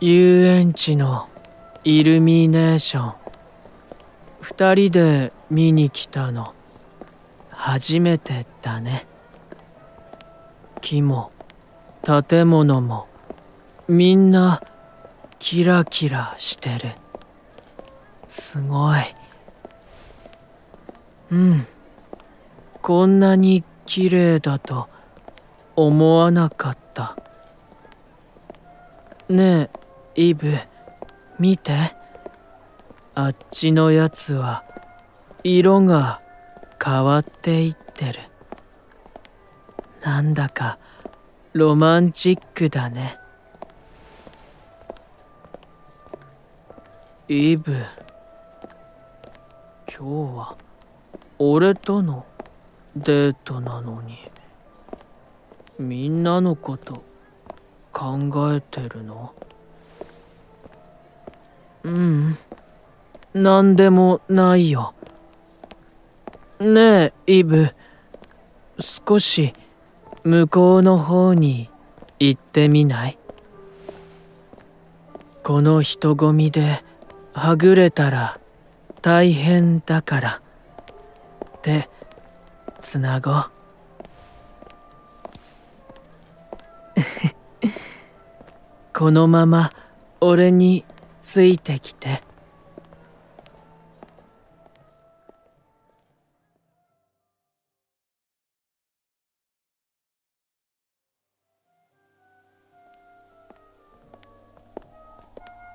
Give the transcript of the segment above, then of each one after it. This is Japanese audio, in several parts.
遊園地のイルミネーション。二人で見に来たの。初めてだね。木も建物も。みんなキラキラしてる。すごい。うん。こんなに綺麗だと思わなかった。ねえイブ見て。あっちのやつは色が変わっていってる。なんだかロマンチックだね。イブ今日は俺とのデートなのに。みんなのこと考えてるの？うん。何でもないよ。ねえイブ。少し向こうの方に行ってみない？この人混みではぐれたら大変だから。ってつなごう。このまま俺についてきて。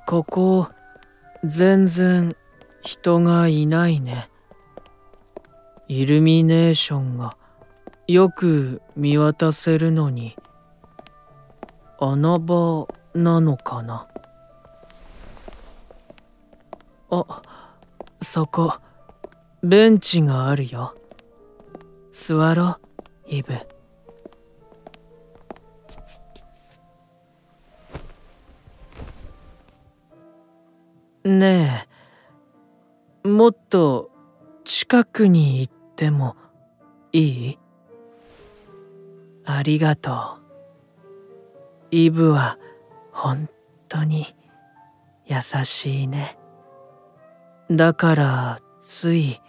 ここ全然人がいないね。イルミネーションがよく見渡せるのに穴場なのかな。あそこ。ベンチがあるよ。座ろイブ。ねえ。もっと近くに行ってもいい？ありがとう。イブは本当に優しいね。だからつい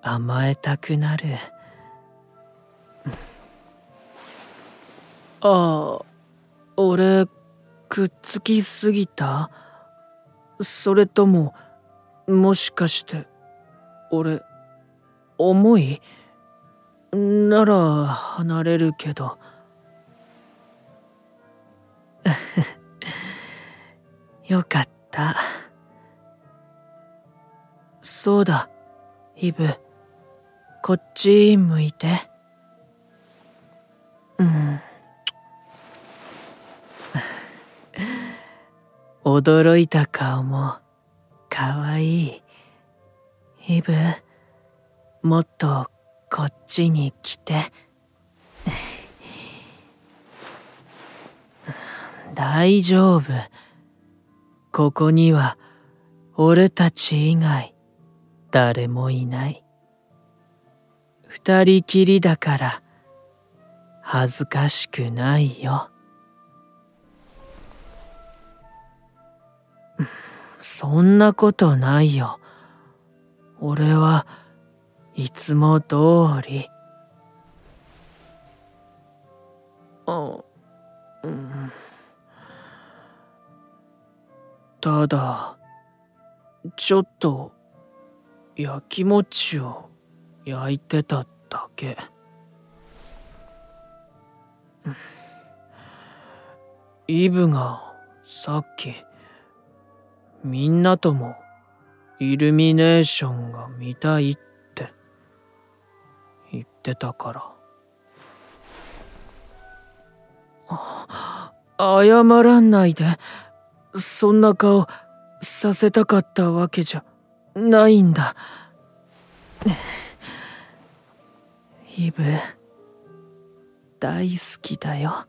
甘えたくなる。ああ俺くっつきすぎた？それとももしかして俺重い？なら離れるけど。よかった。そうだ。イブこっち向いて。うん。驚いた顔もかわいい。イブもっとこっちに来て。大丈夫。ここには俺たち以外。誰もいない。二人きりだから恥ずかしくないよ。そんなことないよ。俺はいつも通り。あうん。ただちょっと焼き餅を焼いてただけ。イブがさっきみんなともイルミネーションが見たいって言ってたから。謝らないで。そんな顔させたかったわけじゃ。ないんだ。イブ大好きだよ。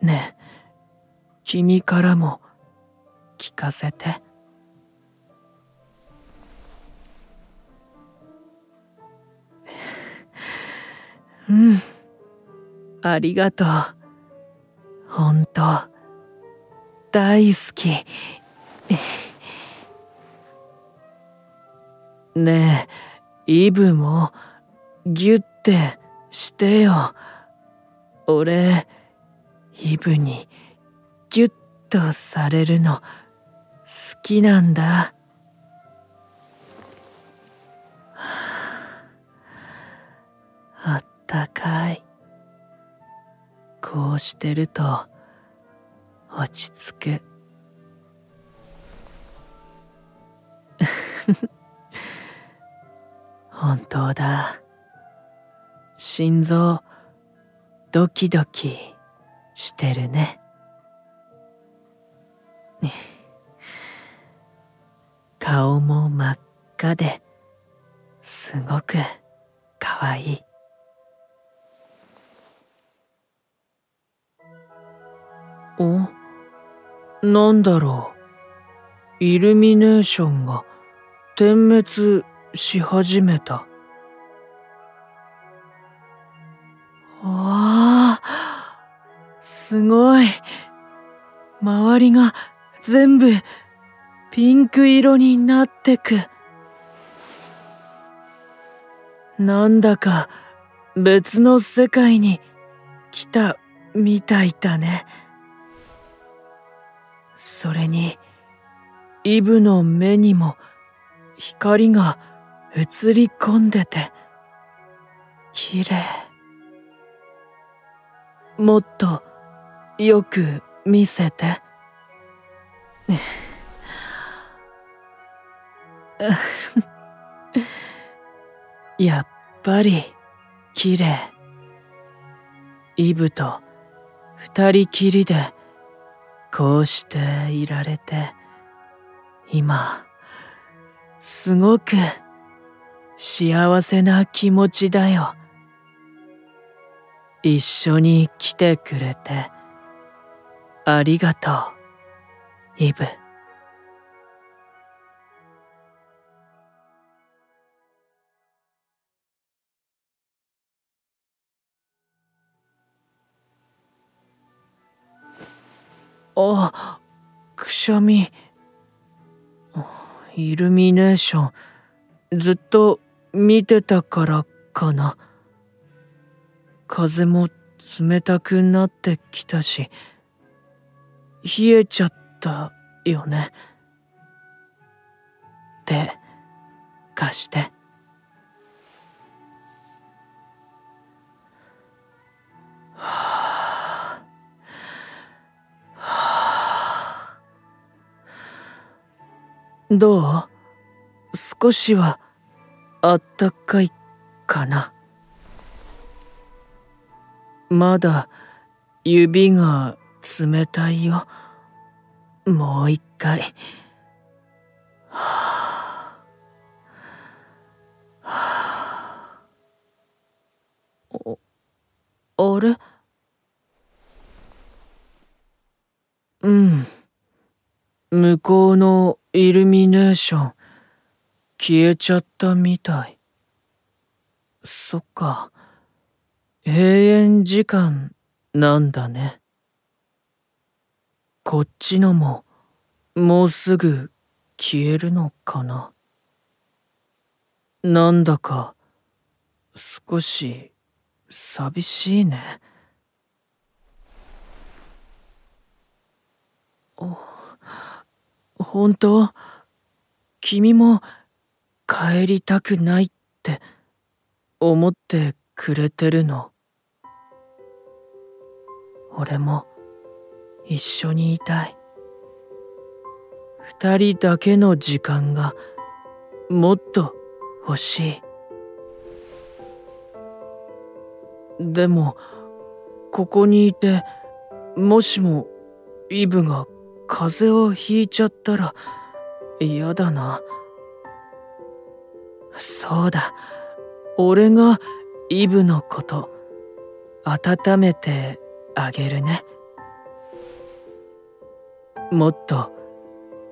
ね。え君からも聞かせて。うん。ありがとう。本当。大好き。ねえ、イブもギュッてしてよ。俺、イブにギュッとされるの好きなんだ。あったかい。こうしてると落ち着く。本当だ。心臓ドキドキしてるね。顔も真っ赤ですごくかわいい。おなんだろう。イルミネーションが点滅し始めた。わあ、すごい。周りが全部ピンク色になってく。なんだか別の世界に来たみたいだね。それに、イブの目にも光が映り込んでて、綺麗。もっとよく見せて。やっぱり綺麗。イブと二人きりでこうしていられて、今、すごく幸せな気持ちだよ。一緒に来てくれて、ありがとう、イブ。あ、くしゃみ。イルミネーション、ずっと見てたからかな。風も冷たくなってきたし、冷えちゃったよね。手、貸して。どう？少しはあったかいかなまだ指が冷たいよ。もう一回。はあ、はあ、あれ？うん。向こうのイルミネーション、消えちゃったみたい。そっか。閉園時間なんだね。こっちのも、もうすぐ消えるのかな。なんだか、少し、寂しいね。お。本当？君も帰りたくないって思ってくれてるの。俺も一緒にいたい。二人だけの時間がもっと欲しい。でも、ここにいて、もしもイブが風邪をひいちゃったら嫌だな。そうだ。俺がイブのこと温めてあげるね。もっと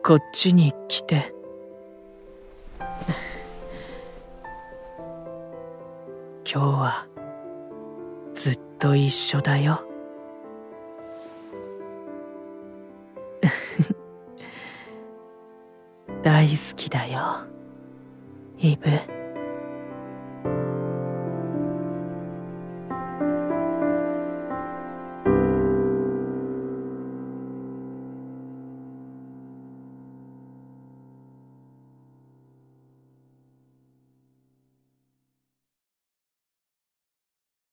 こっちに来て。今日はずっと一緒だよ。大好きだよイブ